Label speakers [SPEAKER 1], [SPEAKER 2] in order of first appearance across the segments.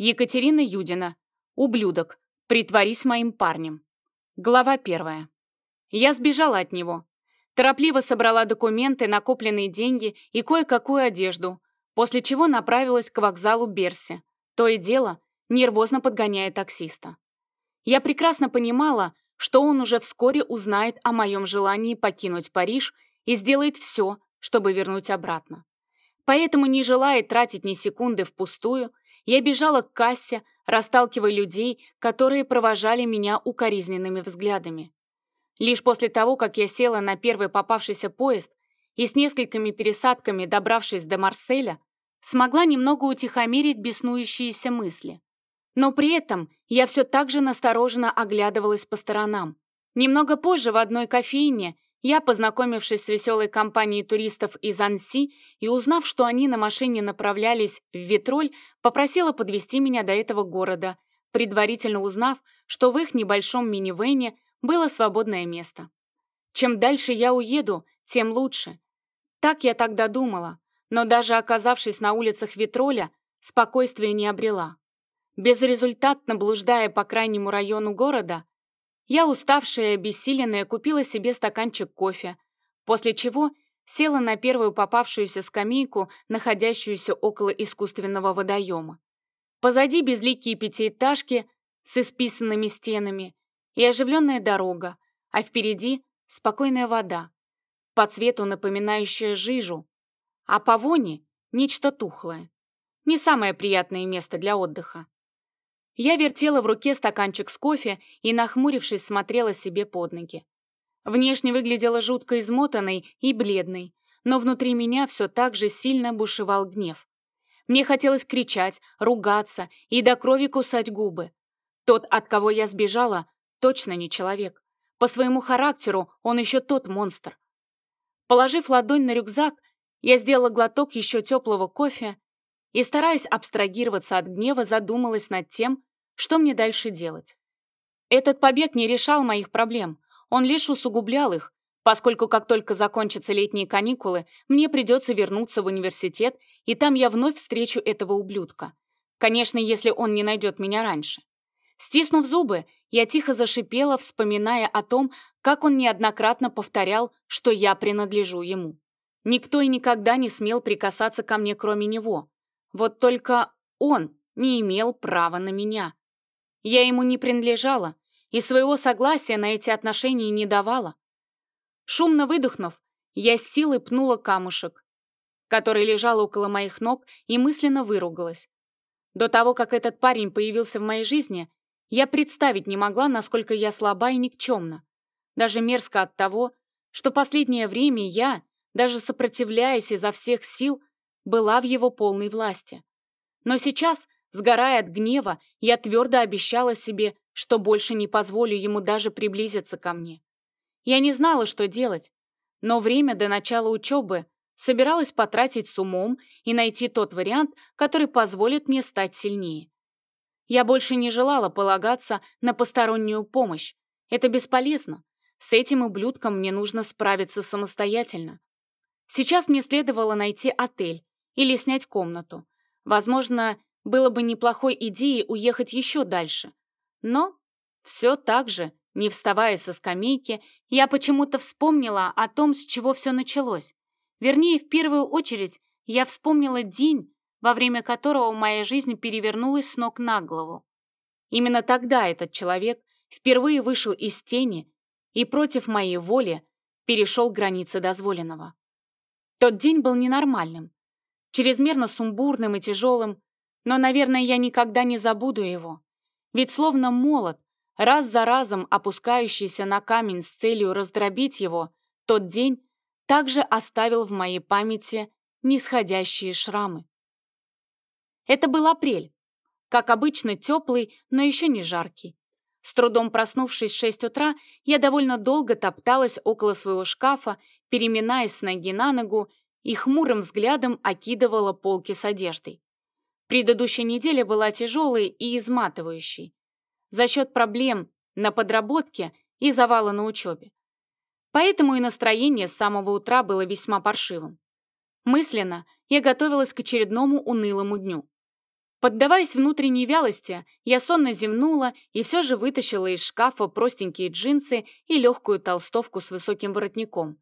[SPEAKER 1] Екатерина Юдина. Ублюдок. Притворись моим парнем. Глава первая. Я сбежала от него. Торопливо собрала документы, накопленные деньги и кое-какую одежду, после чего направилась к вокзалу Берси. То и дело, нервозно подгоняя таксиста. Я прекрасно понимала, что он уже вскоре узнает о моем желании покинуть Париж и сделает все, чтобы вернуть обратно. Поэтому, не желая тратить ни секунды впустую, я бежала к кассе, расталкивая людей, которые провожали меня укоризненными взглядами. Лишь после того, как я села на первый попавшийся поезд и с несколькими пересадками, добравшись до Марселя, смогла немного утихомирить беснующиеся мысли. Но при этом я все так же настороженно оглядывалась по сторонам. Немного позже в одной кофейне я, познакомившись с веселой компанией туристов из Анси и узнав, что они на машине направлялись в Витроль, попросила подвести меня до этого города, предварительно узнав, что в их небольшом минивэне было свободное место. Чем дальше я уеду, тем лучше. Так я тогда думала, но даже оказавшись на улицах Витроля, спокойствия не обрела. Безрезультатно блуждая по крайнему району города, я, уставшая и обессиленная, купила себе стаканчик кофе, после чего села на первую попавшуюся скамейку, находящуюся около искусственного водоема. Позади безликие пятиэтажки с исписанными стенами, и оживленная дорога, а впереди спокойная вода, по цвету напоминающая жижу, а по воне нечто тухлое. Не самое приятное место для отдыха. Я вертела в руке стаканчик с кофе и, нахмурившись, смотрела себе под ноги. Внешне выглядела жутко измотанной и бледной, но внутри меня все так же сильно бушевал гнев. Мне хотелось кричать, ругаться и до крови кусать губы. Тот, от кого я сбежала, Точно не человек. По своему характеру он еще тот монстр. Положив ладонь на рюкзак, я сделала глоток еще теплого кофе и, стараясь абстрагироваться от гнева, задумалась над тем, что мне дальше делать. Этот побег не решал моих проблем, он лишь усугублял их, поскольку как только закончатся летние каникулы, мне придется вернуться в университет, и там я вновь встречу этого ублюдка. Конечно, если он не найдет меня раньше. Стиснув зубы, я тихо зашипела, вспоминая о том, как он неоднократно повторял, что я принадлежу ему. Никто и никогда не смел прикасаться ко мне, кроме него. Вот только он не имел права на меня. Я ему не принадлежала и своего согласия на эти отношения не давала. Шумно выдохнув, я с силой пнула камушек, который лежал около моих ног, и мысленно выругалась. До того, как этот парень появился в моей жизни, я представить не могла, насколько я слаба и никчемна. Даже мерзко от того, что последнее время я, даже сопротивляясь изо всех сил, была в его полной власти. Но сейчас, сгорая от гнева, я твердо обещала себе, что больше не позволю ему даже приблизиться ко мне. Я не знала, что делать, но время до начала учебы собиралась потратить с умом и найти тот вариант, который позволит мне стать сильнее. Я больше не желала полагаться на постороннюю помощь. Это бесполезно. С этим ублюдком мне нужно справиться самостоятельно. Сейчас мне следовало найти отель или снять комнату. Возможно, было бы неплохой идеей уехать еще дальше. Но все так же, не вставая со скамейки, я почему-то вспомнила о том, с чего все началось. Вернее, в первую очередь, я вспомнила день, во время которого моя жизнь перевернулась с ног на голову. Именно тогда этот человек впервые вышел из тени и против моей воли перешел границы дозволенного. Тот день был ненормальным, чрезмерно сумбурным и тяжелым, но, наверное, я никогда не забуду его. Ведь словно молот, раз за разом опускающийся на камень с целью раздробить его, тот день также оставил в моей памяти нисходящие шрамы. Это был апрель. Как обычно, теплый, но еще не жаркий. С трудом проснувшись в шесть утра, я довольно долго топталась около своего шкафа, переминаясь с ноги на ногу и хмурым взглядом окидывала полки с одеждой. Предыдущая неделя была тяжелой и изматывающей. За счет проблем на подработке и завала на учебе. Поэтому и настроение с самого утра было весьма паршивым. Мысленно я готовилась к очередному унылому дню. Поддаваясь внутренней вялости, я сонно зевнула и все же вытащила из шкафа простенькие джинсы и легкую толстовку с высоким воротником.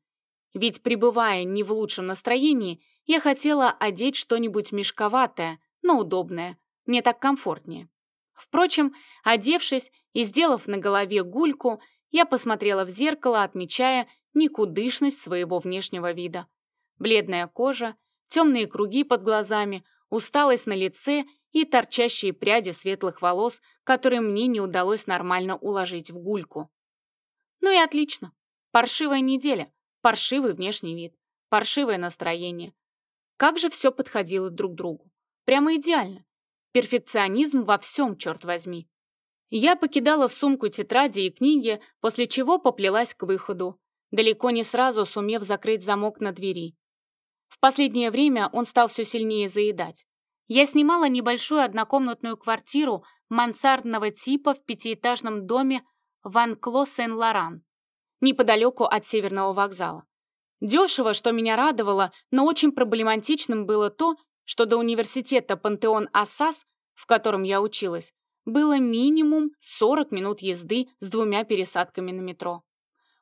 [SPEAKER 1] Ведь, пребывая не в лучшем настроении, я хотела одеть что-нибудь мешковатое, но удобное. Мне так комфортнее. Впрочем, одевшись и сделав на голове гульку, я посмотрела в зеркало, отмечая никудышность своего внешнего вида. Бледная кожа, темные круги под глазами, усталость на лице и торчащие пряди светлых волос, которые мне не удалось нормально уложить в гульку. Ну и отлично. Паршивая неделя, паршивый внешний вид, паршивое настроение. Как же все подходило друг другу. Прямо идеально. Перфекционизм во всем, черт возьми. Я покидала в сумку тетради и книги, после чего поплелась к выходу, далеко не сразу сумев закрыть замок на двери. В последнее время он стал все сильнее заедать. Я снимала небольшую однокомнатную квартиру мансардного типа в пятиэтажном доме Ван Кло Сен-Лоран, неподалеку от Северного вокзала. Дешево, что меня радовало, но очень проблематичным было то, что до университета Пантеон-Ассас, в котором я училась, было минимум 40 минут езды с двумя пересадками на метро.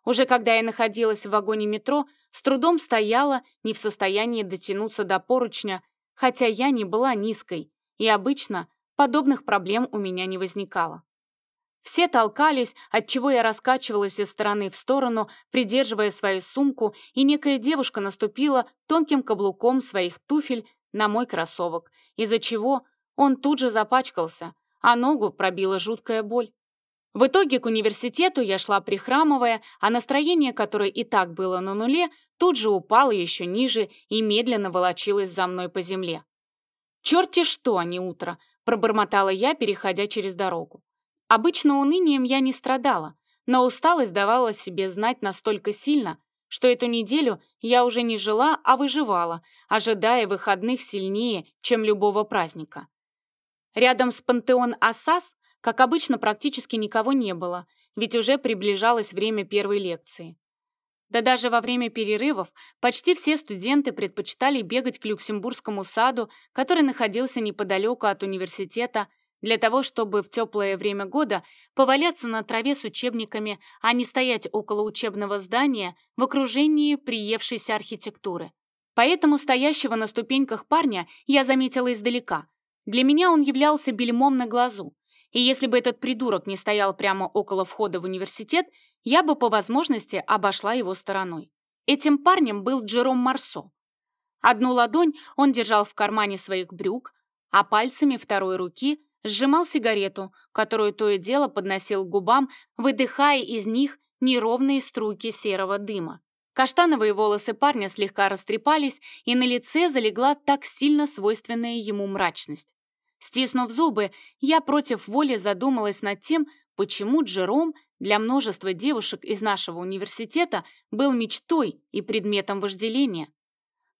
[SPEAKER 1] Уже когда я находилась в вагоне метро, с трудом стояла, не в состоянии дотянуться до поручня, хотя я не была низкой, и обычно подобных проблем у меня не возникало. Все толкались, отчего я раскачивалась из стороны в сторону, придерживая свою сумку, и некая девушка наступила тонким каблуком своих туфель на мой кроссовок, из-за чего он тут же запачкался, а ногу пробила жуткая боль. В итоге к университету я шла прихрамывая, а настроение, которое и так было на нуле, тут же упало еще ниже и медленно волочилось за мной по земле. «Черти что, а не утро!» – пробормотала я, переходя через дорогу. Обычно унынием я не страдала, но усталость давала себе знать настолько сильно, что эту неделю я уже не жила, а выживала, ожидая выходных сильнее, чем любого праздника. Рядом с пантеон Асас как обычно, практически никого не было, ведь уже приближалось время первой лекции. Да даже во время перерывов почти все студенты предпочитали бегать к Люксембургскому саду, который находился неподалеку от университета, для того, чтобы в теплое время года поваляться на траве с учебниками, а не стоять около учебного здания в окружении приевшейся архитектуры. Поэтому стоящего на ступеньках парня я заметила издалека. Для меня он являлся бельмом на глазу. И если бы этот придурок не стоял прямо около входа в университет, я бы по возможности обошла его стороной. Этим парнем был Джером Марсо. Одну ладонь он держал в кармане своих брюк, а пальцами второй руки сжимал сигарету, которую то и дело подносил к губам, выдыхая из них неровные струйки серого дыма. Каштановые волосы парня слегка растрепались, и на лице залегла так сильно свойственная ему мрачность. Стиснув зубы, я против воли задумалась над тем, почему Джером для множества девушек из нашего университета был мечтой и предметом вожделения.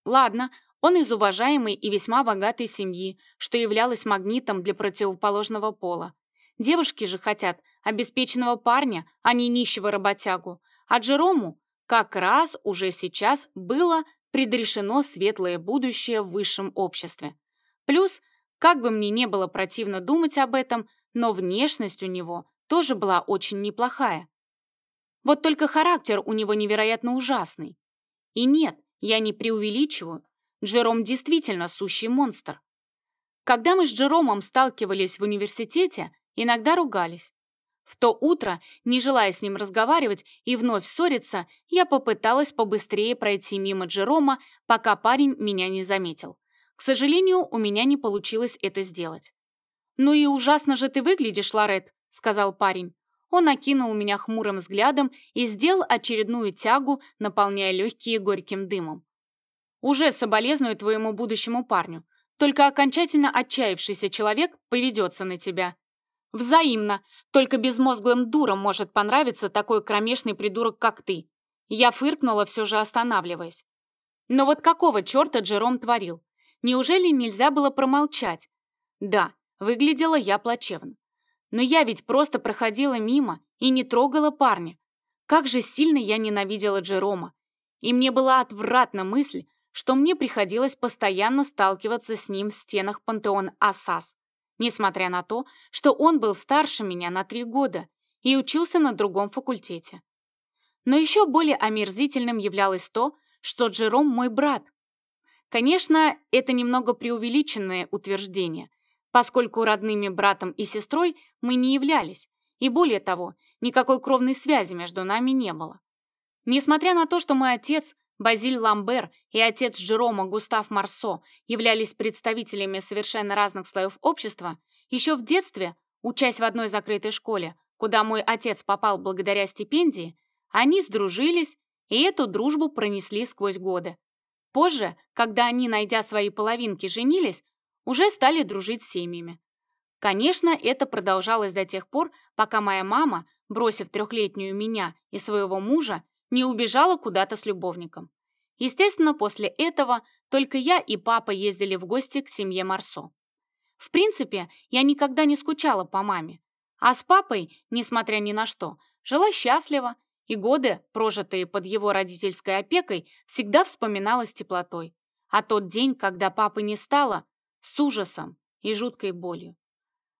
[SPEAKER 1] Ладно, он из уважаемой и весьма богатой семьи, что являлось магнитом для противоположного пола. Девушки же хотят обеспеченного парня, а не нищего работягу. А Джерому как раз уже сейчас было предрешено светлое будущее в высшем обществе. Плюс – как бы мне не было противно думать об этом, но внешность у него тоже была очень неплохая. Вот только характер у него невероятно ужасный. И нет, я не преувеличиваю, Джером действительно сущий монстр. Когда мы с Джеромом сталкивались в университете, иногда ругались. В то утро, не желая с ним разговаривать и вновь ссориться, я попыталась побыстрее пройти мимо Джерома, пока парень меня не заметил. К сожалению, у меня не получилось это сделать. «Ну и ужасно же ты выглядишь, Лорет», — сказал парень. Он окинул меня хмурым взглядом и сделал очередную тягу, наполняя легкие горьким дымом. «Уже соболезную твоему будущему парню. Только окончательно отчаявшийся человек поведется на тебя». «Взаимно. Только безмозглым дурам может понравиться такой кромешный придурок, как ты». Я фыркнула, все же останавливаясь. Но вот какого черта Джером творил? Неужели нельзя было промолчать? Да, выглядела я плачевно. Но я ведь просто проходила мимо и не трогала парня. Как же сильно я ненавидела Джерома. И мне была отвратна мысль, что мне приходилось постоянно сталкиваться с ним в стенах пантеон Асас. несмотря на то, что он был старше меня на три года и учился на другом факультете. Но еще более омерзительным являлось то, что Джером мой брат. Конечно, это немного преувеличенное утверждение, поскольку родными братом и сестрой мы не являлись, и более того, никакой кровной связи между нами не было. Несмотря на то, что мой отец, Базиль Ламбер, и отец Джерома Густав Марсо являлись представителями совершенно разных слоев общества, еще в детстве, учась в одной закрытой школе, куда мой отец попал благодаря стипендии, они сдружились, и эту дружбу пронесли сквозь годы. Позже, когда они, найдя свои половинки, женились, уже стали дружить с семьями. Конечно, это продолжалось до тех пор, пока моя мама, бросив трехлетнюю меня и своего мужа, не убежала куда-то с любовником. Естественно, после этого только я и папа ездили в гости к семье Марсо. В принципе, я никогда не скучала по маме, а с папой, несмотря ни на что, жила счастливо, и годы, прожитые под его родительской опекой, всегда вспоминалась теплотой. А тот день, когда папы не стало, с ужасом и жуткой болью.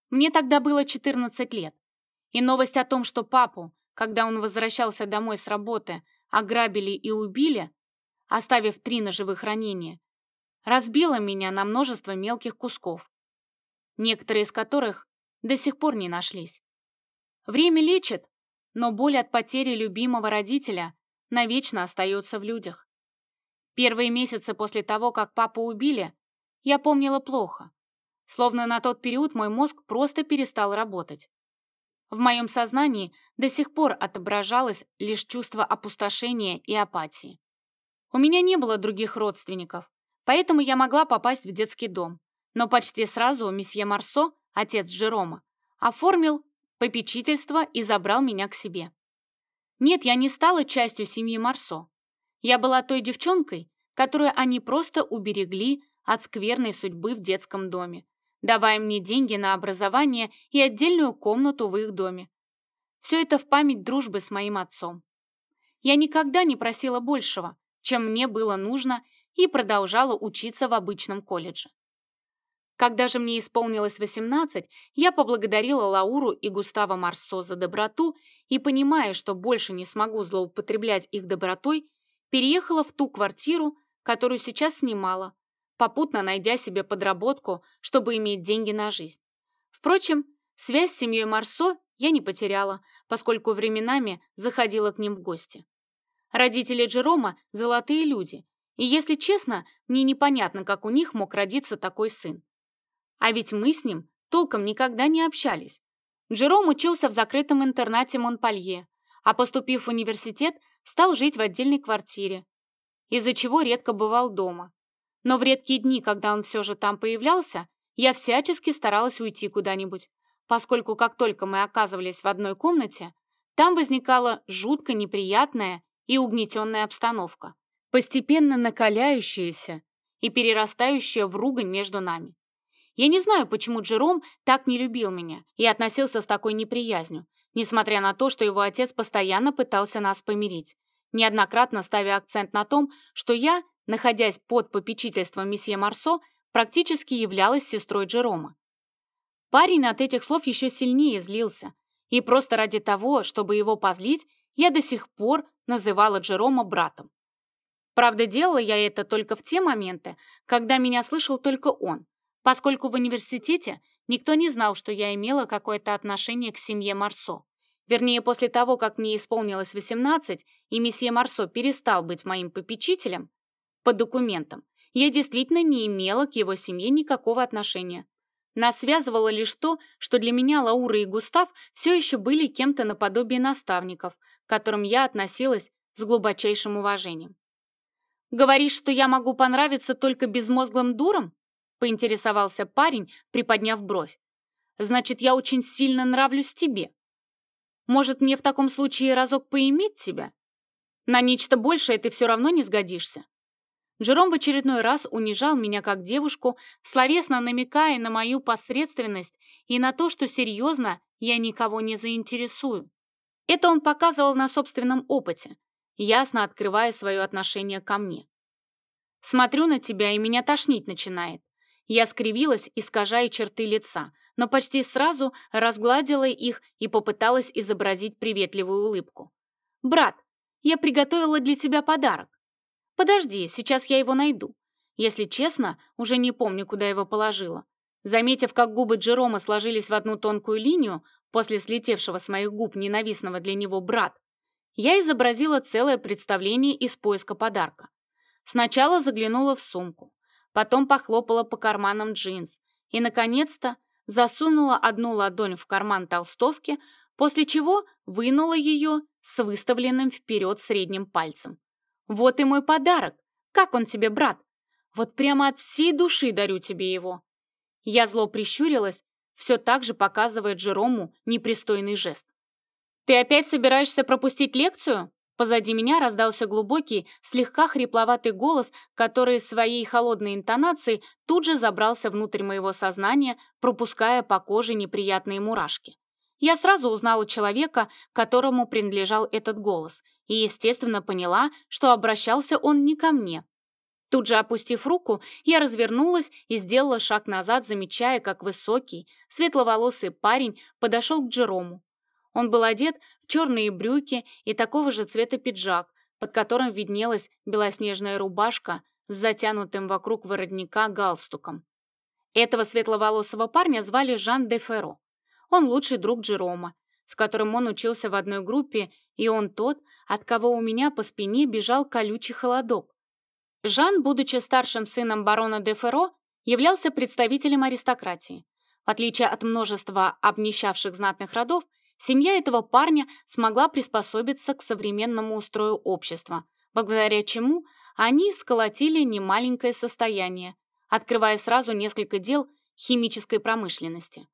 [SPEAKER 1] Мне тогда было 14 лет, и новость о том, что папу, когда он возвращался домой с работы, ограбили и убили, оставив три ножевых ранения, разбила меня на множество мелких кусков, некоторые из которых до сих пор не нашлись. Время лечит, но боль от потери любимого родителя навечно остается в людях. Первые месяцы после того, как папу убили, я помнила плохо. Словно на тот период мой мозг просто перестал работать. В моем сознании до сих пор отображалось лишь чувство опустошения и апатии. У меня не было других родственников, поэтому я могла попасть в детский дом. Но почти сразу месье Марсо, отец Джерома, оформил попечительство и забрал меня к себе. Нет, я не стала частью семьи Марсо. Я была той девчонкой, которую они просто уберегли от скверной судьбы в детском доме, давая мне деньги на образование и отдельную комнату в их доме. Все это в память дружбы с моим отцом. Я никогда не просила большего, чем мне было нужно, и продолжала учиться в обычном колледже. Когда же мне исполнилось 18, я поблагодарила Лауру и Густава Марсо за доброту и, понимая, что больше не смогу злоупотреблять их добротой, переехала в ту квартиру, которую сейчас снимала, попутно найдя себе подработку, чтобы иметь деньги на жизнь. Впрочем, связь с семьей Марсо я не потеряла, поскольку временами заходила к ним в гости. Родители Джерома – золотые люди, и, если честно, мне непонятно, как у них мог родиться такой сын. А ведь мы с ним толком никогда не общались. Джером учился в закрытом интернате Монпалье, а поступив в университет, стал жить в отдельной квартире, из-за чего редко бывал дома. Но в редкие дни, когда он все же там появлялся, я всячески старалась уйти куда-нибудь, поскольку как только мы оказывались в одной комнате, там возникала жутко неприятная и угнетенная обстановка, постепенно накаляющаяся и перерастающая в ругань между нами. Я не знаю, почему Джером так не любил меня и относился с такой неприязнью, несмотря на то, что его отец постоянно пытался нас помирить, неоднократно ставя акцент на том, что я находясь под попечительством месье Марсо, практически являлась сестрой Джерома. Парень от этих слов еще сильнее злился, и просто ради того, чтобы его позлить, я до сих пор называла Джерома братом. Правда, делала я это только в те моменты, когда меня слышал только он, поскольку в университете никто не знал, что я имела какое-то отношение к семье Марсо. Вернее, после того, как мне исполнилось 18, и месье Марсо перестал быть моим попечителем, по документам, я действительно не имела к его семье никакого отношения. Нас связывало лишь то, что для меня Лаура и Густав все еще были кем-то наподобие наставников, к которым я относилась с глубочайшим уважением. «Говоришь, что я могу понравиться только безмозглым дурам?» — поинтересовался парень, приподняв бровь. «Значит, я очень сильно нравлюсь тебе. Может, мне в таком случае разок поиметь тебя? На нечто большее ты все равно не сгодишься». Джером в очередной раз унижал меня как девушку, словесно намекая на мою посредственность и на то, что серьезно я никого не заинтересую. Это он показывал на собственном опыте, ясно открывая свое отношение ко мне. Смотрю на тебя, и меня тошнить начинает. Я скривилась, искажая черты лица, но почти сразу разгладила их и попыталась изобразить приветливую улыбку. «Брат, я приготовила для тебя подарок. Подожди, сейчас я его найду. Если честно, уже не помню, куда его положила. Заметив, как губы Джерома сложились в одну тонкую линию после слетевшего с моих губ ненавистного для него брат, я изобразила целое представление из поиска подарка. Сначала заглянула в сумку, потом похлопала по карманам джинс и, наконец-то, засунула одну ладонь в карман толстовки, после чего вынула ее с выставленным вперед средним пальцем. «Вот и мой подарок! Как он тебе, брат? Вот прямо от всей души дарю тебе его!» Я зло прищурилась, все так же показывая Джерому непристойный жест. «Ты опять собираешься пропустить лекцию?» Позади меня раздался глубокий, слегка хрипловатый голос, который своей холодной интонацией тут же забрался внутрь моего сознания, пропуская по коже неприятные мурашки. Я сразу узнала человека, которому принадлежал этот голос, и, естественно, поняла, что обращался он не ко мне. Тут же опустив руку, я развернулась и сделала шаг назад, замечая, как высокий, светловолосый парень подошел к Джерому. Он был одет в черные брюки и такого же цвета пиджак, под которым виднелась белоснежная рубашка с затянутым вокруг воротника галстуком. Этого светловолосого парня звали Жан де Ферро. Он лучший друг Джерома, с которым он учился в одной группе, и он тот, от кого у меня по спине бежал колючий холодок. Жан, будучи старшим сыном барона де Ферро, являлся представителем аристократии. В отличие от множества обнищавших знатных родов, Семья этого парня смогла приспособиться к современному устрою общества, благодаря чему они сколотили немаленькое состояние, открывая сразу несколько дел химической промышленности.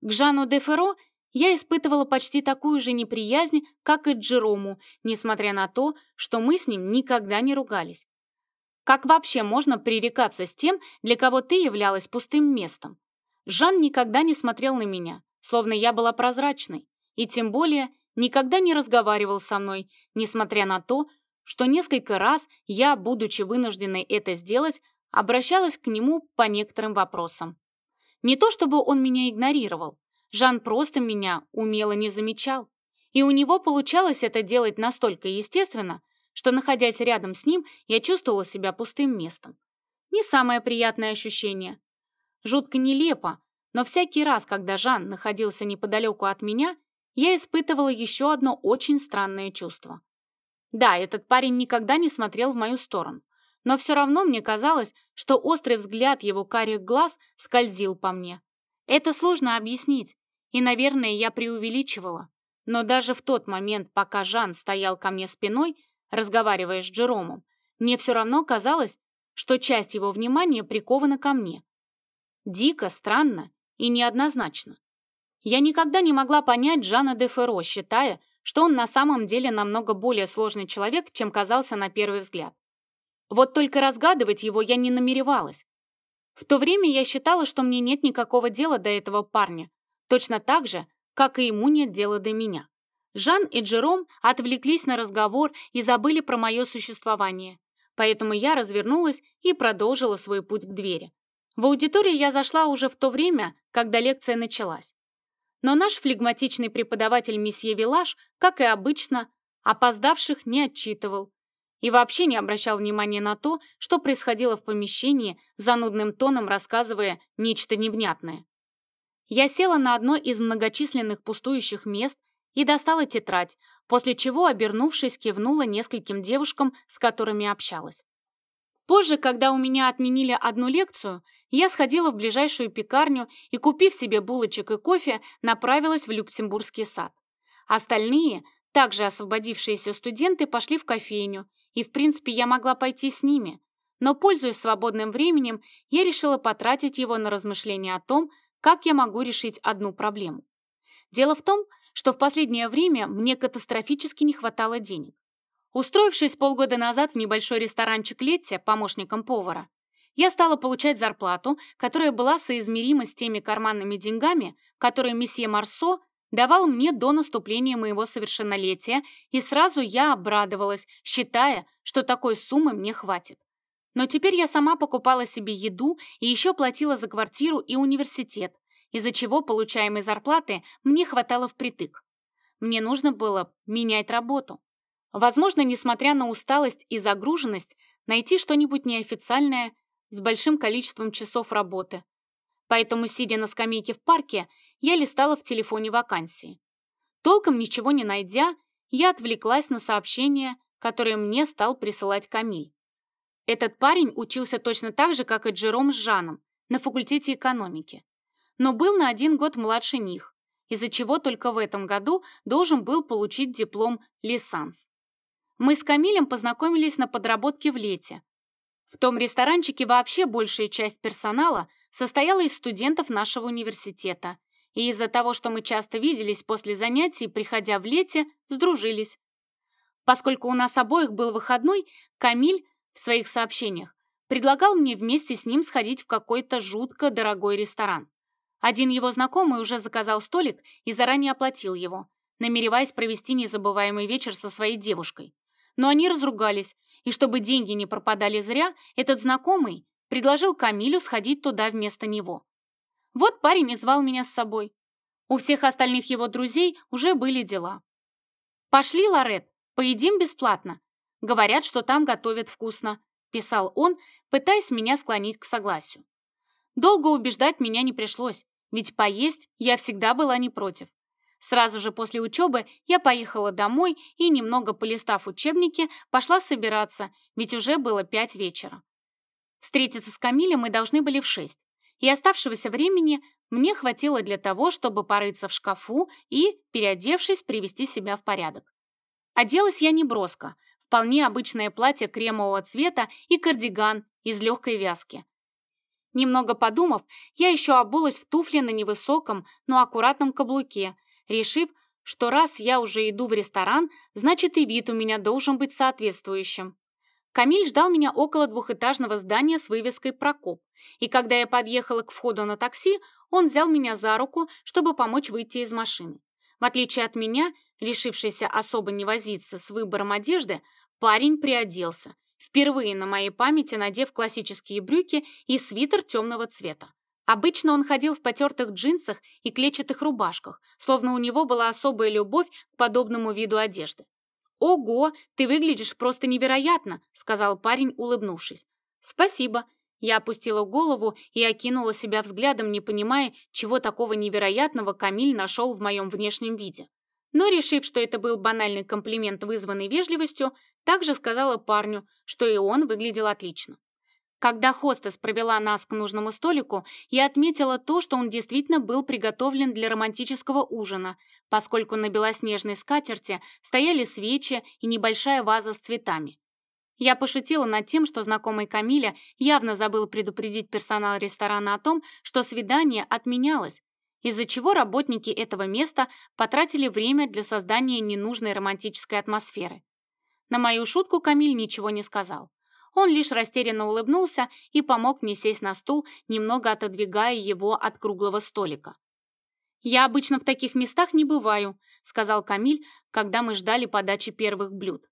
[SPEAKER 1] К Жану де Ферро я испытывала почти такую же неприязнь, как и Джерому, несмотря на то, что мы с ним никогда не ругались. Как вообще можно пререкаться с тем, для кого ты являлась пустым местом? Жан никогда не смотрел на меня, словно я была прозрачной, и тем более никогда не разговаривал со мной, несмотря на то, что несколько раз я, будучи вынужденной это сделать, обращалась к нему по некоторым вопросам. Не то чтобы он меня игнорировал, Жан просто меня умело не замечал, и у него получалось это делать настолько естественно, что, находясь рядом с ним, я чувствовала себя пустым местом. Не самое приятное ощущение. Жутко нелепо, но всякий раз, когда Жан находился неподалеку от меня, я испытывала еще одно очень странное чувство. Да, этот парень никогда не смотрел в мою сторону, но все равно мне казалось, что острый взгляд его карих глаз скользил по мне. Это сложно объяснить, и, наверное, я преувеличивала. Но даже в тот момент, пока Жан стоял ко мне спиной, разговаривая с Джеромом, мне все равно казалось, что часть его внимания прикована ко мне. Дико, странно и неоднозначно. Я никогда не могла понять Жана де Ферро, считая, что он на самом деле намного более сложный человек, чем казался на первый взгляд. Вот только разгадывать его я не намеревалась. В то время я считала, что мне нет никакого дела до этого парня, точно так же, как и ему нет дела до меня. Жан и Джером отвлеклись на разговор и забыли про мое существование, поэтому я развернулась и продолжила свой путь к двери. В аудиторию я зашла уже в то время, когда лекция началась. Но наш флегматичный преподаватель месье Вилаш, как и обычно, опоздавших не отчитывал и вообще не обращал внимания на то, что происходило в помещении, занудным тоном рассказывая нечто невнятное. Я села на одно из многочисленных пустующих мест и достала тетрадь, после чего, обернувшись, кивнула нескольким девушкам, с которыми общалась. Позже, когда у меня отменили одну лекцию, я сходила в ближайшую пекарню и, купив себе булочек и кофе, направилась в Люксембургский сад. Остальные, также освободившиеся студенты, пошли в кофейню, и, в принципе, я могла пойти с ними. Но, пользуясь свободным временем, я решила потратить его на размышления о том, как я могу решить одну проблему. Дело в том, что в последнее время мне катастрофически не хватало денег. Устроившись полгода назад в небольшой ресторанчик Летти помощником повара, я стала получать зарплату, которая была соизмерима с теми карманными деньгами, которые месье Марсо давал мне до наступления моего совершеннолетия, и сразу я обрадовалась, считая, что такой суммы мне хватит. Но теперь я сама покупала себе еду и еще платила за квартиру и университет, из-за чего получаемой зарплаты мне хватало впритык. Мне нужно было менять работу. Возможно, несмотря на усталость и загруженность, найти что-нибудь неофициальное с большим количеством часов работы. Поэтому, сидя на скамейке в парке, я листала в телефоне вакансии. Толком ничего не найдя, я отвлеклась на сообщение, которое мне стал присылать Камиль. Этот парень учился точно так же, как и Джером с Жаном, на факультете экономики. Но был на один год младше них, из-за чего только в этом году должен был получить диплом «Лисанс». Мы с Камилем познакомились на подработке в лете. В том ресторанчике вообще большая часть персонала состояла из студентов нашего университета, и из-за того, что мы часто виделись после занятий, приходя в лете, сдружились. Поскольку у нас обоих был выходной, Камиль в своих сообщениях предлагал мне вместе с ним сходить в какой-то жутко дорогой ресторан. Один его знакомый уже заказал столик и заранее оплатил его, намереваясь провести незабываемый вечер со своей девушкой. Но они разругались, и чтобы деньги не пропадали зря, этот знакомый предложил Камилю сходить туда вместо него. Вот парень и звал меня с собой. У всех остальных его друзей уже были дела. «Пошли, Лорет, поедим бесплатно. Говорят, что там готовят вкусно», – писал он, пытаясь меня склонить к согласию. Долго убеждать меня не пришлось, ведь поесть я всегда была не против. Сразу же после учебы я поехала домой и, немного полистав учебники, пошла собираться, ведь уже было пять вечера. Встретиться с Камилем мы должны были в шесть, и оставшегося времени мне хватило для того, чтобы порыться в шкафу и, переодевшись, привести себя в порядок. Оделась я не броско, вполне обычное платье кремового цвета и кардиган из легкой вязки. Немного подумав, я еще обулась в туфли на невысоком, но аккуратном каблуке, решив, что раз я уже иду в ресторан, значит и вид у меня должен быть соответствующим. Камиль ждал меня около двухэтажного здания с вывеской «Прокоп», и когда я подъехала к входу на такси, он взял меня за руку, чтобы помочь выйти из машины. В отличие от меня, решившийся особо не возиться с выбором одежды, Парень приоделся, впервые на моей памяти надев классические брюки и свитер темного цвета. Обычно он ходил в потертых джинсах и клетчатых рубашках, словно у него была особая любовь к подобному виду одежды. «Ого, ты выглядишь просто невероятно», — сказал парень, улыбнувшись. «Спасибо». Я опустила голову и окинула себя взглядом, не понимая, чего такого невероятного Камиль нашел в моем внешнем виде. Но, решив, что это был банальный комплимент, вызванный вежливостью, также сказала парню, что и он выглядел отлично. Когда хостес провела нас к нужному столику, я отметила то, что он действительно был приготовлен для романтического ужина, поскольку на белоснежной скатерти стояли свечи и небольшая ваза с цветами. Я пошутила над тем, что знакомый Камиля явно забыл предупредить персонал ресторана о том, что свидание отменялось, из-за чего работники этого места потратили время для создания ненужной романтической атмосферы. На мою шутку Камиль ничего не сказал. Он лишь растерянно улыбнулся и помог мне сесть на стул, немного отодвигая его от круглого столика. «Я обычно в таких местах не бываю», — сказал Камиль, когда мы ждали подачи первых блюд.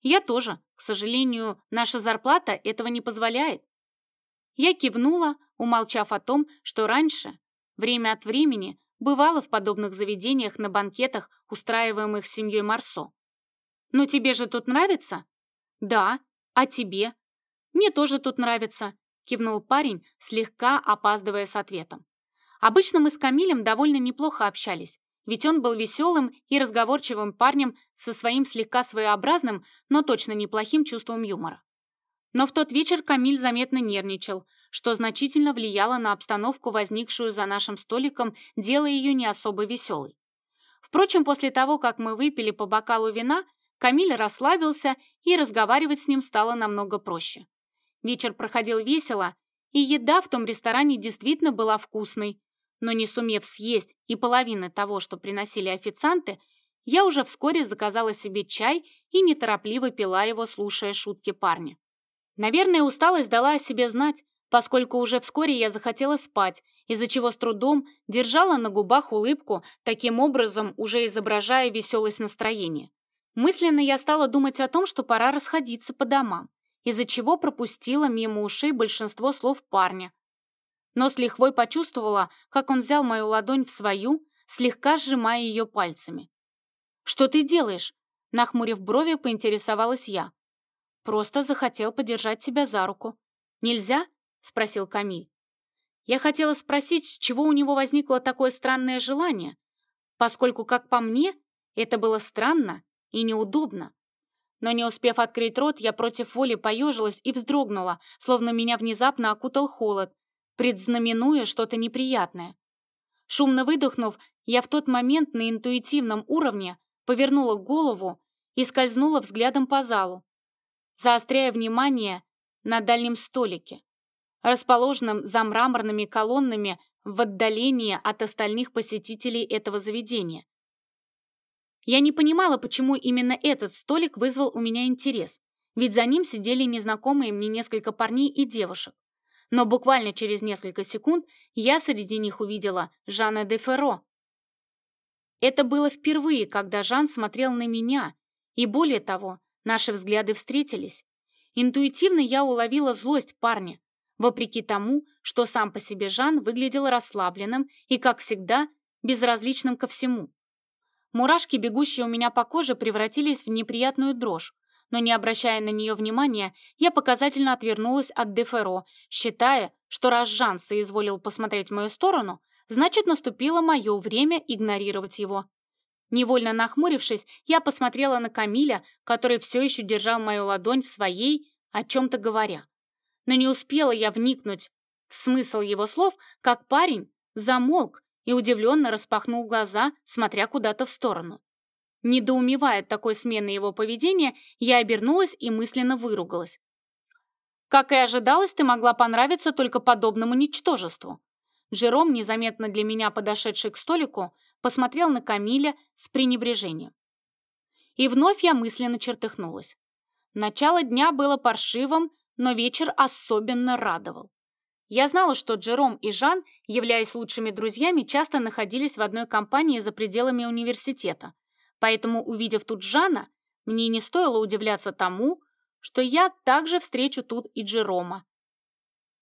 [SPEAKER 1] «Я тоже. К сожалению, наша зарплата этого не позволяет». Я кивнула, умолчав о том, что раньше, время от времени, бывала в подобных заведениях на банкетах, устраиваемых семьей Марсо. «Ну тебе же тут нравится?» «Да. А тебе?» «Мне тоже тут нравится», — кивнул парень, слегка опаздывая с ответом. Обычно мы с Камилем довольно неплохо общались, ведь он был веселым и разговорчивым парнем со своим слегка своеобразным, но точно неплохим чувством юмора. Но в тот вечер Камиль заметно нервничал, что значительно влияло на обстановку, возникшую за нашим столиком, делая ее не особо веселой. Впрочем, после того, как мы выпили по бокалу вина, Камиль расслабился, и разговаривать с ним стало намного проще. Вечер проходил весело, и еда в том ресторане действительно была вкусной. Но не сумев съесть и половины того, что приносили официанты, я уже вскоре заказала себе чай и неторопливо пила его, слушая шутки парня. Наверное, усталость дала о себе знать, поскольку уже вскоре я захотела спать, из-за чего с трудом держала на губах улыбку, таким образом уже изображая веселость настроения. Мысленно я стала думать о том, что пора расходиться по домам, из-за чего пропустила мимо ушей большинство слов парня. но с лихвой почувствовала, как он взял мою ладонь в свою, слегка сжимая ее пальцами. «Что ты делаешь?» Нахмурив брови, поинтересовалась я. «Просто захотел подержать тебя за руку. Нельзя?» — спросил Камиль. Я хотела спросить, с чего у него возникло такое странное желание, поскольку, как по мне, это было странно и неудобно. Но не успев открыть рот, я против воли поежилась и вздрогнула, словно меня внезапно окутал холод, предзнаменуя что-то неприятное. Шумно выдохнув, я в тот момент на интуитивном уровне повернула голову и скользнула взглядом по залу, заостряя внимание на дальнем столике, расположенном за мраморными колоннами в отдалении от остальных посетителей этого заведения. Я не понимала, почему именно этот столик вызвал у меня интерес, ведь за ним сидели незнакомые мне несколько парней и девушек. Но буквально через несколько секунд я среди них увидела Жана де Ферро. Это было впервые, когда Жан смотрел на меня, и более того, наши взгляды встретились. Интуитивно я уловила злость парня, вопреки тому, что сам по себе Жан выглядел расслабленным и, как всегда, безразличным ко всему. Мурашки, бегущие у меня по коже, превратились в неприятную дрожь, но не обращая на нее внимания, я показательно отвернулась от Деферо, считая, что раз Жан соизволил посмотреть в мою сторону, значит, наступило мое время игнорировать его. Невольно нахмурившись, я посмотрела на Камиля, который все еще держал мою ладонь в своей, о чем-то говоря. Но не успела я вникнуть в смысл его слов, как парень замолк и удивленно распахнул глаза, смотря куда-то в сторону. Недоумевая такой смены его поведения, я обернулась и мысленно выругалась. Как и ожидалось, ты могла понравиться только подобному ничтожеству. Жером, незаметно для меня подошедший к столику, посмотрел на Камиля с пренебрежением. И вновь я мысленно чертыхнулась. Начало дня было паршивым, но вечер особенно радовал. Я знала, что Джером и Жан, являясь лучшими друзьями, часто находились в одной компании за пределами университета. Поэтому, увидев тут Жана, мне не стоило удивляться тому, что я также встречу тут и Джерома.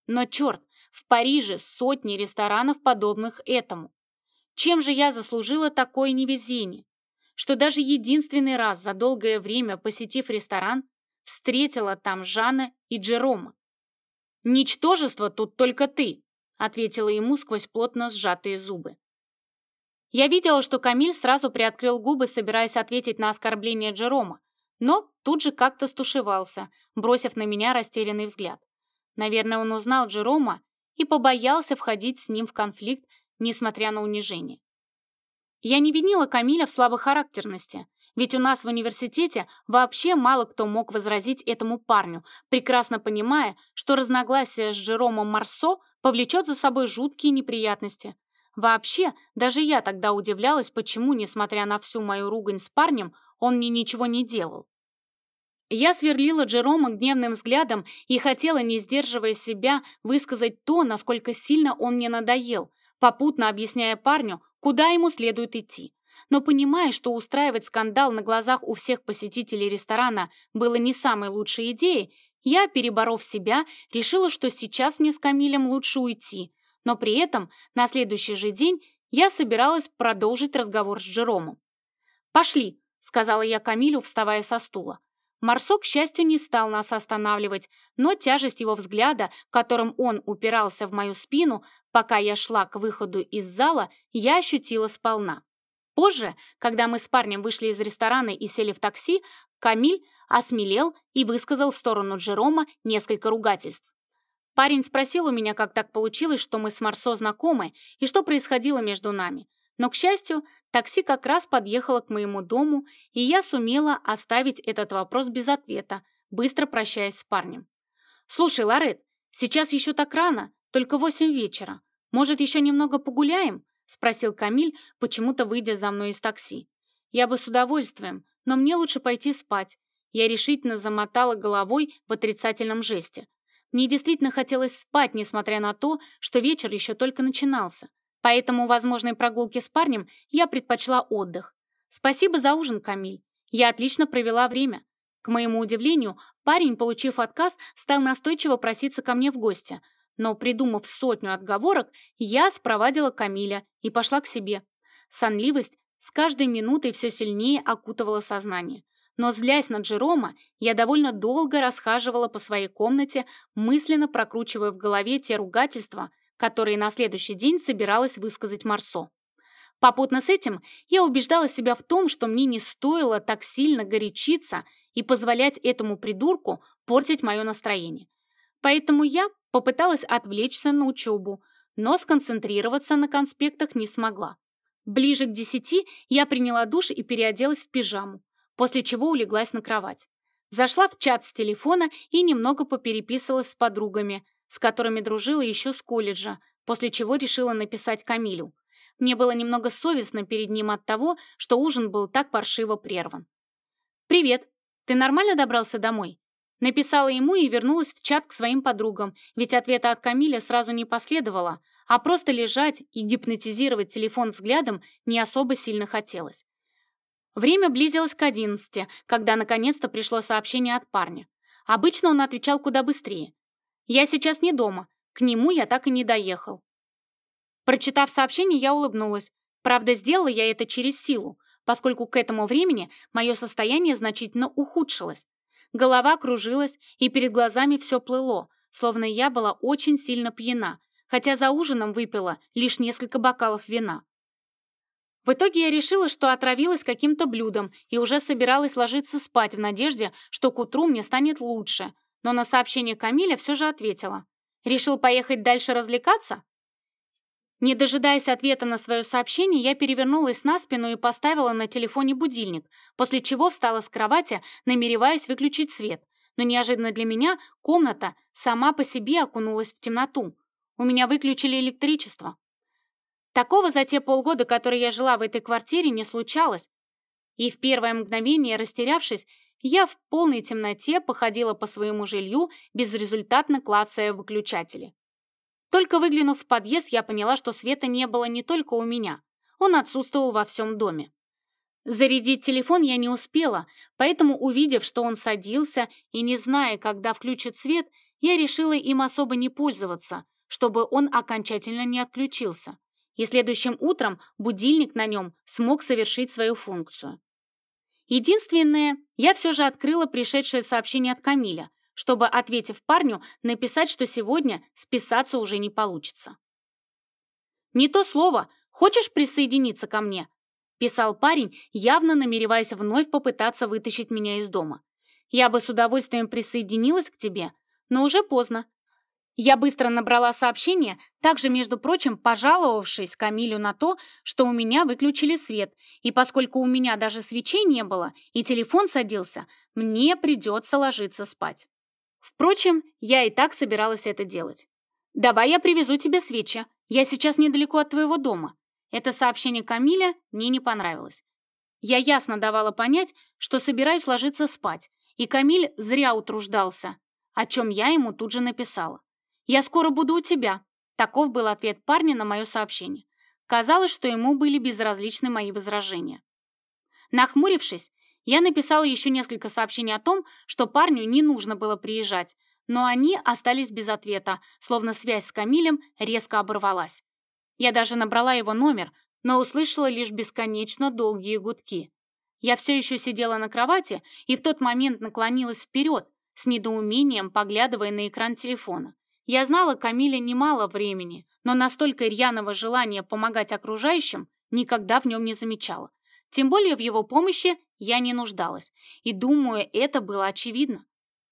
[SPEAKER 1] Но черт, в Париже сотни ресторанов, подобных этому. Чем же я заслужила такое невезение, что даже единственный раз за долгое время, посетив ресторан, встретила там Жана и Джерома? «Ничтожество тут только ты», — ответила ему сквозь плотно сжатые зубы. Я видела, что Камиль сразу приоткрыл губы, собираясь ответить на оскорбление Джерома, но тут же как-то стушевался, бросив на меня растерянный взгляд. Наверное, он узнал Джерома и побоялся входить с ним в конфликт, несмотря на унижение. Я не винила Камиля в слабохарактерности, ведь у нас в университете вообще мало кто мог возразить этому парню, прекрасно понимая, что разногласие с Жеромом Марсо повлечет за собой жуткие неприятности. Вообще, даже я тогда удивлялась, почему, несмотря на всю мою ругань с парнем, он мне ничего не делал. Я сверлила Джерома гневным взглядом и хотела, не сдерживая себя, высказать то, насколько сильно он мне надоел, попутно объясняя парню, куда ему следует идти но понимая, что устраивать скандал на глазах у всех посетителей ресторана было не самой лучшей идеей, я, переборов себя, решила, что сейчас мне с Камилем лучше уйти, но при этом на следующий же день я собиралась продолжить разговор с Джеромом. «Пошли», — сказала я Камилю, вставая со стула. Марсо, к счастью, не стал нас останавливать, но тяжесть его взгляда, которым он упирался в мою спину, пока я шла к выходу из зала, я ощутила сполна. Позже, когда мы с парнем вышли из ресторана и сели в такси, Камиль осмелел и высказал в сторону Джерома несколько ругательств. Парень спросил у меня, как так получилось, что мы с Марсо знакомы и что происходило между нами. Но, к счастью, такси как раз подъехало к моему дому, и я сумела оставить этот вопрос без ответа, быстро прощаясь с парнем. «Слушай, Лорет, сейчас еще так рано, только восемь вечера. Может, еще немного погуляем?» — спросил Камиль, почему-то выйдя за мной из такси. «Я бы с удовольствием, но мне лучше пойти спать». Я решительно замотала головой в отрицательном жесте. Мне действительно хотелось спать, несмотря на то, что вечер еще только начинался. Поэтому возможной прогулке с парнем я предпочла отдых. Спасибо за ужин, Камиль. Я отлично провела время. К моему удивлению, парень, получив отказ, стал настойчиво проситься ко мне в гости, Но, придумав сотню отговорок, я спровадила Камиля и пошла к себе. Сонливость с каждой минутой все сильнее окутывала сознание. Но, злясь на Джерома, я довольно долго расхаживала по своей комнате, мысленно прокручивая в голове те ругательства, которые на следующий день собиралась высказать Марсо. Попутно с этим я убеждала себя в том, что мне не стоило так сильно горячиться и позволять этому придурку портить мое настроение. Поэтому я попыталась отвлечься на учебу, но сконцентрироваться на конспектах не смогла. Ближе к десяти я приняла душ и переоделась в пижаму, после чего улеглась на кровать. Зашла в чат с телефона и немного попереписывалась с подругами, с которыми дружила еще с колледжа, после чего решила написать Камилю. Мне было немного совестно перед ним от того, что ужин был так паршиво прерван. «Привет! Ты нормально добрался домой?» Написала ему и вернулась в чат к своим подругам, ведь ответа от Камиля сразу не последовало, а просто лежать и гипнотизировать телефон взглядом не особо сильно хотелось. Время близилось к одиннадцати, когда наконец-то пришло сообщение от парня. Обычно он отвечал куда быстрее. «Я сейчас не дома. К нему я так и не доехал». Прочитав сообщение, я улыбнулась. Правда, сделала я это через силу, поскольку к этому времени мое состояние значительно ухудшилось. Голова кружилась, и перед глазами все плыло, словно я была очень сильно пьяна, хотя за ужином выпила лишь несколько бокалов вина. В итоге я решила, что отравилась каким-то блюдом и уже собиралась ложиться спать в надежде, что к утру мне станет лучше, но на сообщение Камиля все же ответила. «Решил поехать дальше развлекаться?» Не дожидаясь ответа на свое сообщение, я перевернулась на спину и поставила на телефоне будильник, после чего встала с кровати, намереваясь выключить свет. Но неожиданно для меня комната сама по себе окунулась в темноту. У меня выключили электричество. Такого за те полгода, которые я жила в этой квартире, не случалось. И в первое мгновение, растерявшись, я в полной темноте походила по своему жилью, безрезультатно клацая выключатели. Только выглянув в подъезд, я поняла, что света не было не только у меня. Он отсутствовал во всем доме. Зарядить телефон я не успела, поэтому, увидев, что он садился и не зная, когда включит свет, я решила им особо не пользоваться, чтобы он окончательно не отключился. И следующим утром будильник на нем смог совершить свою функцию. Единственное, я все же открыла пришедшее сообщение от Камиля, чтобы, ответив парню, написать, что сегодня списаться уже не получится. «Не то слово. Хочешь присоединиться ко мне?» писал парень, явно намереваясь вновь попытаться вытащить меня из дома. «Я бы с удовольствием присоединилась к тебе, но уже поздно. Я быстро набрала сообщение, также, между прочим, пожаловавшись Камилю на то, что у меня выключили свет, и поскольку у меня даже свечей не было и телефон садился, мне придется ложиться спать. Впрочем, я и так собиралась это делать. «Давай я привезу тебе свечи. Я сейчас недалеко от твоего дома». Это сообщение Камиля мне не понравилось. Я ясно давала понять, что собираюсь ложиться спать, и Камиль зря утруждался, о чем я ему тут же написала. «Я скоро буду у тебя». Таков был ответ парня на мое сообщение. Казалось, что ему были безразличны мои возражения. Нахмурившись, я написала еще несколько сообщений о том, что парню не нужно было приезжать, но они остались без ответа, словно связь с Камилем резко оборвалась. Я даже набрала его номер, но услышала лишь бесконечно долгие гудки. Я все еще сидела на кровати и в тот момент наклонилась вперед, с недоумением поглядывая на экран телефона. Я знала Камиля немало времени, но настолько рьяного желания помогать окружающим никогда в нем не замечала. Тем более в его помощи я не нуждалась, и, думаю, это было очевидно.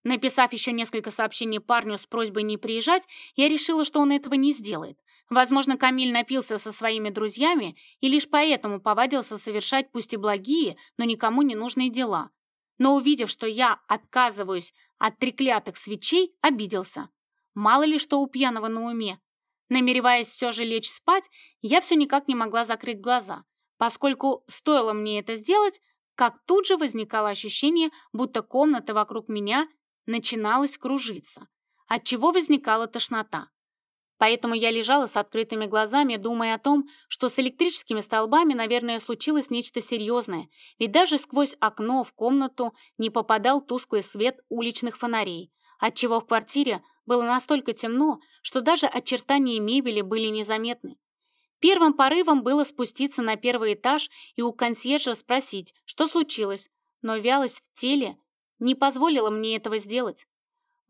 [SPEAKER 1] Написав еще несколько сообщений парню с просьбой не приезжать, я решила, что он этого не сделает. Возможно, Камиль напился со своими друзьями и лишь поэтому повадился совершать пусть и благие, но никому не нужные дела. Но увидев, что я отказываюсь от треклятых свечей, обиделся. Мало ли что у пьяного на уме. Намереваясь все же лечь спать, я все никак не могла закрыть глаза, поскольку стоило мне это сделать, как тут же возникало ощущение, будто комната вокруг меня начиналась кружиться, отчего возникала тошнота. Поэтому я лежала с открытыми глазами, думая о том, что с электрическими столбами, наверное, случилось нечто серьезное, ведь даже сквозь окно в комнату не попадал тусклый свет уличных фонарей, отчего в квартире было настолько темно, что даже очертания мебели были незаметны. Первым порывом было спуститься на первый этаж и у консьержа спросить, что случилось, но вялость в теле не позволила мне этого сделать.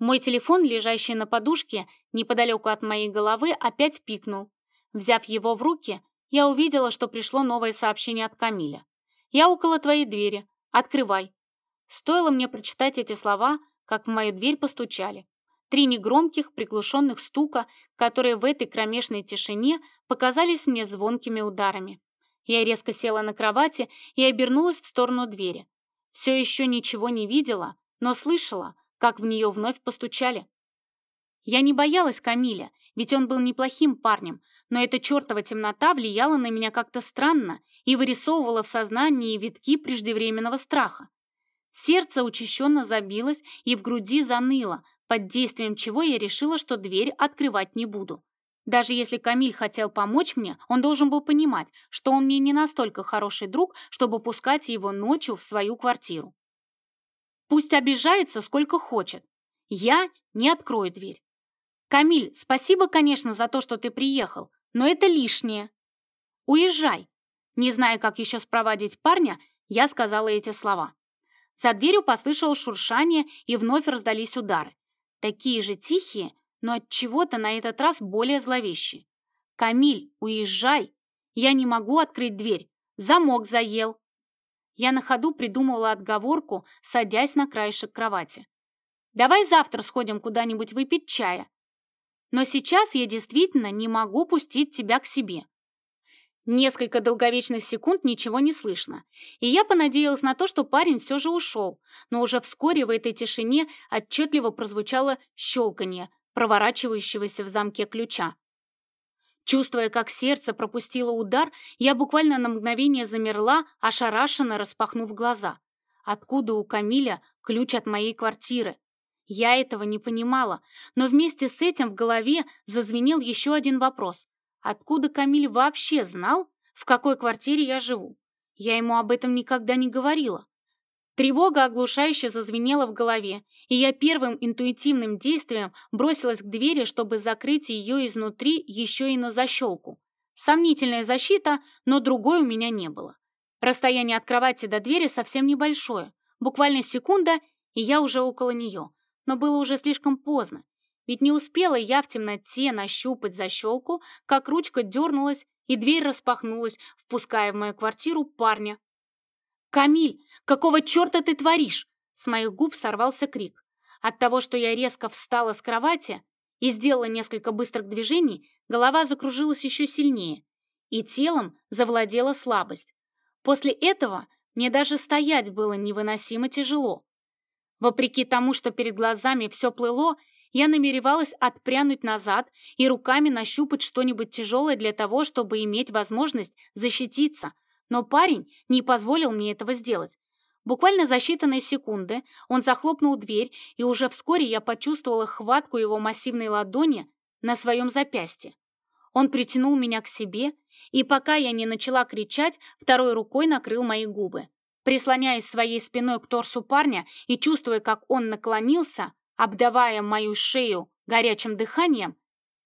[SPEAKER 1] Мой телефон, лежащий на подушке неподалеку от моей головы, опять пикнул. Взяв его в руки, я увидела, что пришло новое сообщение от Камиля. «Я около твоей двери. Открывай». Стоило мне прочитать эти слова, как в мою дверь постучали. Три негромких, приглушенных стука, которые в этой кромешной тишине показались мне звонкими ударами. Я резко села на кровати и обернулась в сторону двери. Все еще ничего не видела, но слышала, как в нее вновь постучали. Я не боялась Камиля, ведь он был неплохим парнем, но эта чертова темнота влияла на меня как-то странно и вырисовывала в сознании витки преждевременного страха. Сердце учащенно забилось и в груди заныло, под действием чего я решила, что дверь открывать не буду. Даже если Камиль хотел помочь мне, он должен был понимать, что он мне не настолько хороший друг, чтобы пускать его ночью в свою квартиру. Пусть обижается сколько хочет. Я не открою дверь. Камиль, спасибо, конечно, за то, что ты приехал, но это лишнее. Уезжай. Не зная, как еще спровадить парня, я сказала эти слова. За дверью послышалось шуршание, и вновь раздались удары. Такие же тихие, но от чего-то на этот раз более зловещие. «Камиль, уезжай! Я не могу открыть дверь! Замок заел!» Я на ходу придумывала отговорку, садясь на краешек кровати. «Давай завтра сходим куда-нибудь выпить чая. Но сейчас я действительно не могу пустить тебя к себе. Несколько долговечных секунд ничего не слышно, и я понадеялась на то, что парень все же ушел, но уже вскоре в этой тишине отчетливо прозвучало щелканье, проворачивающегося в замке ключа. Чувствуя, как сердце пропустило удар, я буквально на мгновение замерла, ошарашенно распахнув глаза. Откуда у Камиля ключ от моей квартиры? Я этого не понимала, но вместе с этим в голове зазвенел еще один вопрос. Откуда Камиль вообще знал, в какой квартире я живу? Я ему об этом никогда не говорила. Тревога оглушающе зазвенела в голове, и я первым интуитивным действием бросилась к двери, чтобы закрыть ее изнутри еще и на защелку. Сомнительная защита, но другой у меня не было. Расстояние от кровати до двери совсем небольшое, буквально секунда, и я уже около нее. Но было уже слишком поздно. Ведь не успела я в темноте нащупать защелку, как ручка дернулась, и дверь распахнулась, впуская в мою квартиру парня. «Камиль, какого черта ты творишь?» С моих губ сорвался крик. От того, что я резко встала с кровати и сделала несколько быстрых движений, голова закружилась еще сильнее, и телом завладела слабость. После этого мне даже стоять было невыносимо тяжело. Вопреки тому, что перед глазами все плыло, я намеревалась отпрянуть назад и руками нащупать что-нибудь тяжелое для того, чтобы иметь возможность защититься. Но парень не позволил мне этого сделать. Буквально за считанные секунды он захлопнул дверь, и уже вскоре я почувствовала хватку его массивной ладони на своем запястье. Он притянул меня к себе, и пока я не начала кричать, второй рукой накрыл мои губы. Прислоняясь своей спиной к торсу парня и чувствуя, как он наклонился, Обдавая мою шею горячим дыханием,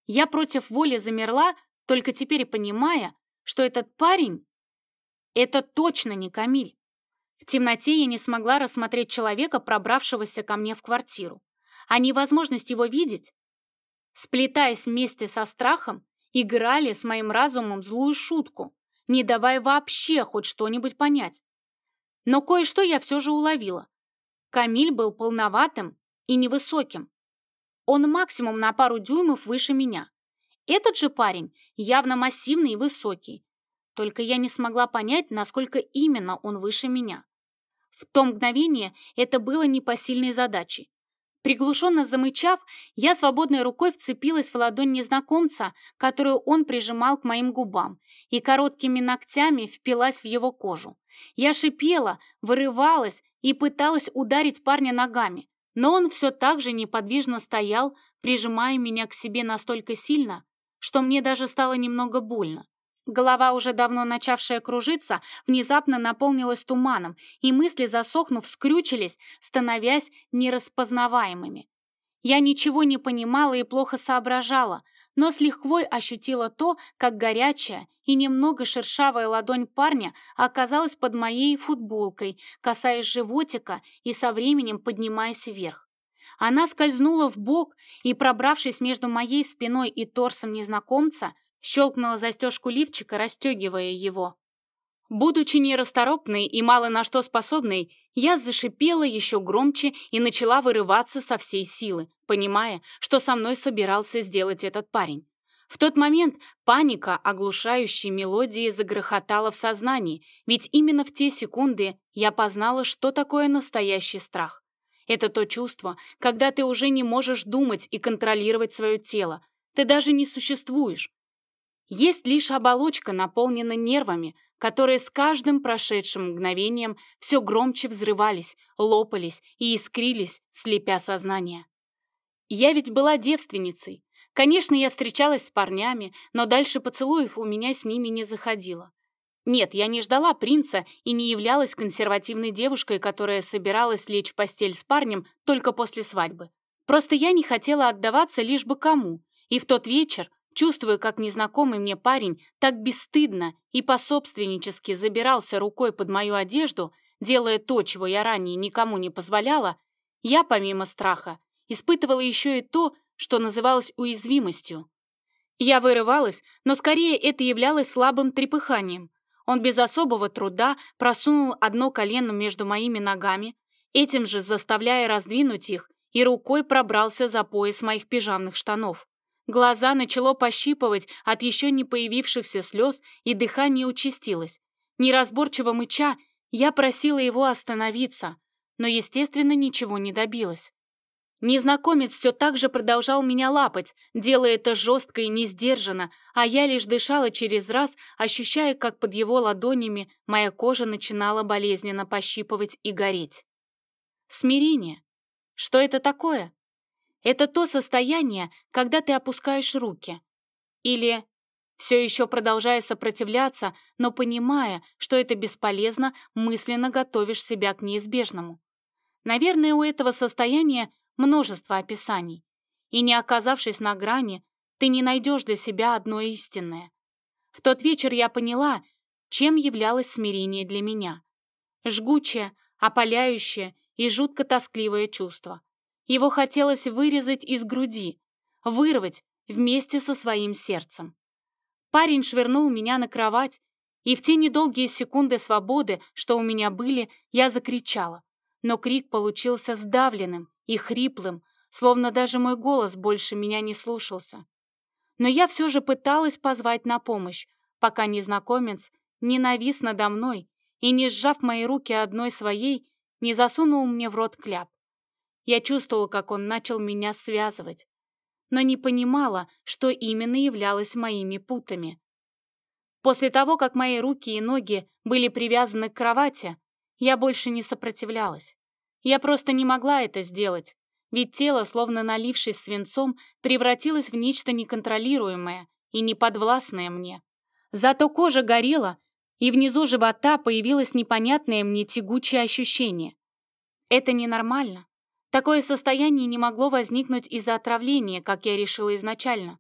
[SPEAKER 1] я против воли замерла, только теперь понимая, что этот парень — это точно не Камиль. В темноте я не смогла рассмотреть человека, пробравшегося ко мне в квартиру. А невозможность его видеть, сплетаясь вместе со страхом, играли с моим разумом злую шутку, не давая вообще хоть что-нибудь понять. Но кое-что я все же уловила. Камиль был полноватым и невысоким. Он максимум на пару дюймов выше меня. Этот же парень явно массивный и высокий. Только я не смогла понять, насколько именно он выше меня. В то мгновение это было непосильной задачей. Приглушенно замычав, я свободной рукой вцепилась в ладонь незнакомца, которую он прижимал к моим губам, и короткими ногтями впилась в его кожу. Я шипела, вырывалась и пыталась ударить парня ногами, но он все так же неподвижно стоял, прижимая меня к себе настолько сильно, что мне даже стало немного больно. Голова, уже давно начавшая кружиться, внезапно наполнилась туманом, и мысли, засохнув, скрючились, становясь нераспознаваемыми. Я ничего не понимала и плохо соображала, но с лихвой ощутила то, как горячая и немного шершавая ладонь парня оказалась под моей футболкой, касаясь животика и со временем поднимаясь вверх. Она скользнула в бок и, пробравшись между моей спиной и торсом незнакомца, щелкнула застежку лифчика, расстегивая его. Будучи нерасторопной и мало на что способной, я зашипела еще громче и начала вырываться со всей силы, понимая, что со мной собирался сделать этот парень. В тот момент паника оглушающей мелодии загрохотала в сознании, ведь именно в те секунды я познала, что такое настоящий страх. Это то чувство, когда ты уже не можешь думать и контролировать свое тело, ты даже не существуешь. Есть лишь оболочка, наполнена нервами, которые с каждым прошедшим мгновением все громче взрывались, лопались и искрились, слепя сознание. Я ведь была девственницей. Конечно, я встречалась с парнями, но дальше поцелуев у меня с ними не заходило. Нет, я не ждала принца и не являлась консервативной девушкой, которая собиралась лечь в постель с парнем только после свадьбы. Просто я не хотела отдаваться лишь бы кому. И в тот вечер Чувствуя, как незнакомый мне парень так бесстыдно и пособственнически забирался рукой под мою одежду, делая то, чего я ранее никому не позволяла, я, помимо страха, испытывала еще и то, что называлось уязвимостью. Я вырывалась, но скорее это являлось слабым трепыханием. Он без особого труда просунул одно колено между моими ногами, этим же заставляя раздвинуть их, и рукой пробрался за пояс моих пижамных штанов. Глаза начало пощипывать от еще не появившихся слез, и дыхание участилось. Неразборчиво мыча, я просила его остановиться, но, естественно, ничего не добилась. Незнакомец все так же продолжал меня лапать, делая это жестко и несдержанно, а я лишь дышала через раз, ощущая, как под его ладонями моя кожа начинала болезненно пощипывать и гореть. Смирение. Что это такое? Это то состояние, когда ты опускаешь руки. Или, все еще продолжая сопротивляться, но понимая, что это бесполезно, мысленно готовишь себя к неизбежному. Наверное, у этого состояния множество описаний. И не оказавшись на грани, ты не найдешь для себя одно истинное. В тот вечер я поняла, чем являлось смирение для меня. Жгучее, опаляющее и жутко тоскливое чувство. Его хотелось вырезать из груди, вырвать вместе со своим сердцем. Парень швырнул меня на кровать, и в те недолгие секунды свободы, что у меня были, я закричала. Но крик получился сдавленным и хриплым, словно даже мой голос больше меня не слушался. Но я все же пыталась позвать на помощь, пока незнакомец не навис надо мной и, не сжав мои руки одной своей, не засунул мне в рот кляп. Я чувствовала, как он начал меня связывать, но не понимала, что именно являлось моими путами. После того, как мои руки и ноги были привязаны к кровати, я больше не сопротивлялась. Я просто не могла это сделать, ведь тело, словно налившись свинцом, превратилось в нечто неконтролируемое и неподвластное мне. Зато кожа горела, и внизу живота появилось непонятное мне тягучее ощущение. Это ненормально. Такое состояние не могло возникнуть из-за отравления, как я решила изначально.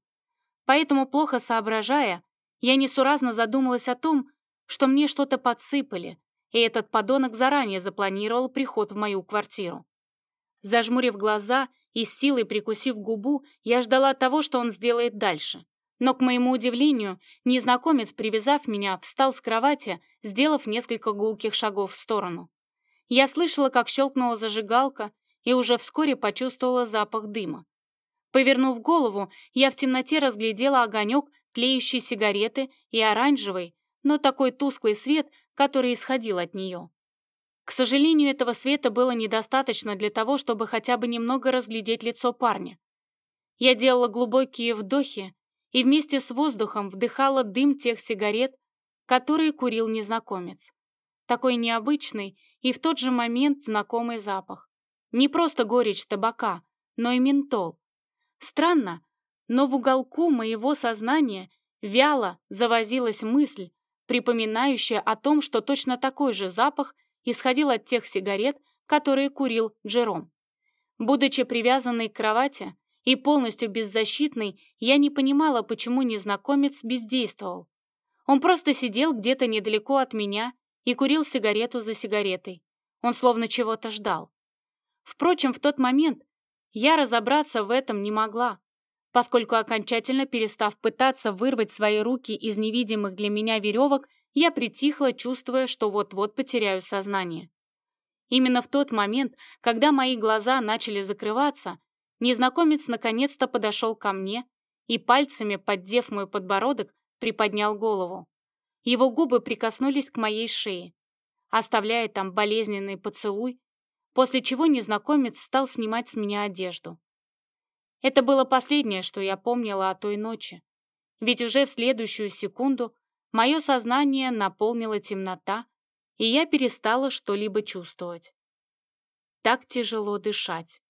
[SPEAKER 1] Поэтому, плохо соображая, я несуразно задумалась о том, что мне что-то подсыпали, и этот подонок заранее запланировал приход в мою квартиру. Зажмурив глаза и с силой прикусив губу, я ждала того, что он сделает дальше. Но, к моему удивлению, незнакомец, привязав меня, встал с кровати, сделав несколько гулких шагов в сторону. Я слышала, как щелкнула зажигалка, и уже вскоре почувствовала запах дыма. Повернув голову, я в темноте разглядела огонек тлеющей сигареты и оранжевый, но такой тусклый свет, который исходил от нее. К сожалению, этого света было недостаточно для того, чтобы хотя бы немного разглядеть лицо парня. Я делала глубокие вдохи и вместе с воздухом вдыхала дым тех сигарет, которые курил незнакомец. Такой необычный и в тот же момент знакомый запах. Не просто горечь табака, но и ментол. Странно, но в уголку моего сознания вяло завозилась мысль, припоминающая о том, что точно такой же запах исходил от тех сигарет, которые курил Джером. Будучи привязанной к кровати и полностью беззащитной, я не понимала, почему незнакомец бездействовал. Он просто сидел где-то недалеко от меня и курил сигарету за сигаретой. Он словно чего-то ждал. Впрочем, в тот момент я разобраться в этом не могла, поскольку окончательно перестав пытаться вырвать свои руки из невидимых для меня веревок, я притихла, чувствуя, что вот-вот потеряю сознание. Именно в тот момент, когда мои глаза начали закрываться, незнакомец наконец-то подошел ко мне и пальцами, поддев мой подбородок, приподнял голову. Его губы прикоснулись к моей шее, оставляя там болезненный поцелуй, после чего незнакомец стал снимать с меня одежду. Это было последнее, что я помнила о той ночи, ведь уже в следующую секунду мое сознание наполнила темнота, и я перестала что-либо чувствовать. Так тяжело дышать.